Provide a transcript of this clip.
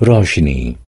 روشنی